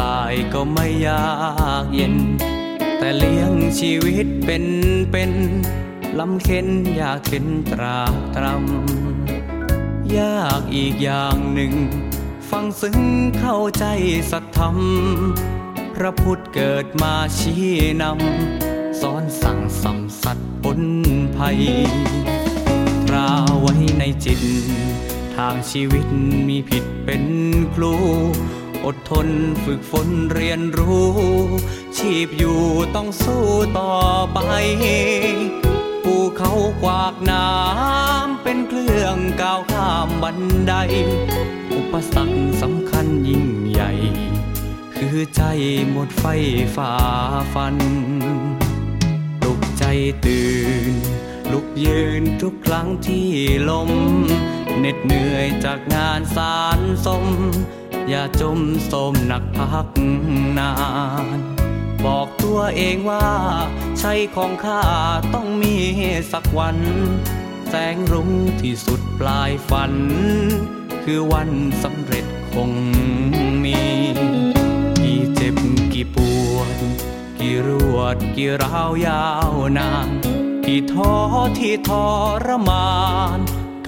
ตายก็ไม่ยากเย็น แต่เลี้ยงชีวิตเป็นเป็นลำเค็นอยากเข็นตราตรำยากอีกอย่างหนึ่ง ฟังซึ้งเข้าใจสัตธรรม พระพุทธเกิดมาชี้นำสอนสั่งสำสัตว์ปนภัยตราไว้ในจิต ทางชีวิตมีผิดเป็นครู อดทนฝึกฝนเรียนรู้ ชีพอยู่ต้องสู้ต่อไปภูเขากวากน้ำเป็นเครื่องก้าวข้ามบันได อุปสรรคสำคัญยิ่งใหญ่ คือใจหมดไฟฝ่าฟันปลุกใจตื่น ลุกยืนทุกครั้งที่ลมเหน็ดเหนื่อยจากงานสารสม อย่าจมสมหนักพักนาน บอกตัวเองว่า ใช่ของข้าต้องมีสักวัน แสงรุ้งที่สุดปลายฝัน คือวันสำเร็จคงมีกี่เจ็บกี่ปวด กี่รวดกี่ราวยาวนานกี่ท้อที่ทรมาน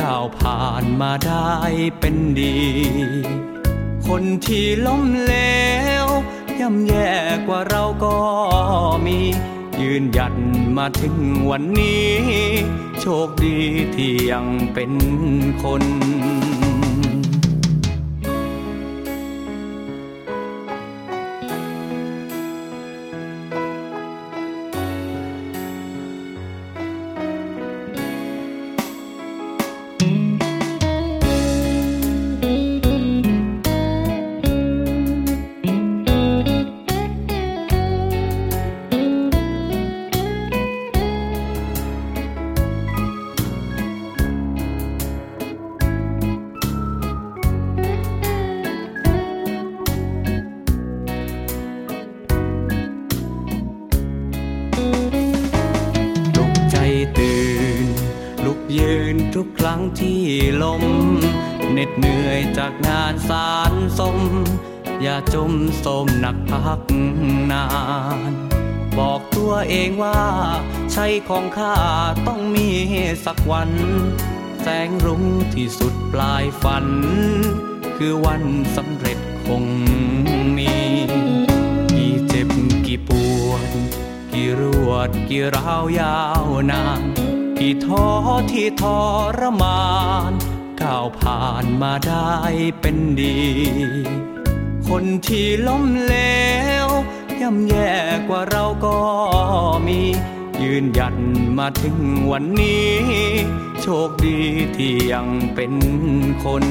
ก้าวผ่านมาได้เป็นดี คนที่ล้มเหลวย่ำแย่กว่าเราก็มี ยืนหยัดมาถึงวันนี้ โชคดีที่ยังเป็นคน ยืนทุกครั้งที่ลมเหน็ดเหนื่อยจากงานสารสม อย่าจมสมหนักพักนาน บอกตัวเองว่า ใช่ของข้าต้องมีสักวัน แสงรุ้งที่สุดปลายฝัน คือวันสำเร็จคงมีกี่เจ็บกี่ปวด กี่รวดกี่ราวยาวนาน ที่ท้อที่ทรมาน ก้าวผ่านมาได้เป็นดี คนที่ล้มเหลวย่ำแย่กว่าเราก็มี ยืนหยัดมาถึงวันนี้ โชคดีที่ยังเป็นคน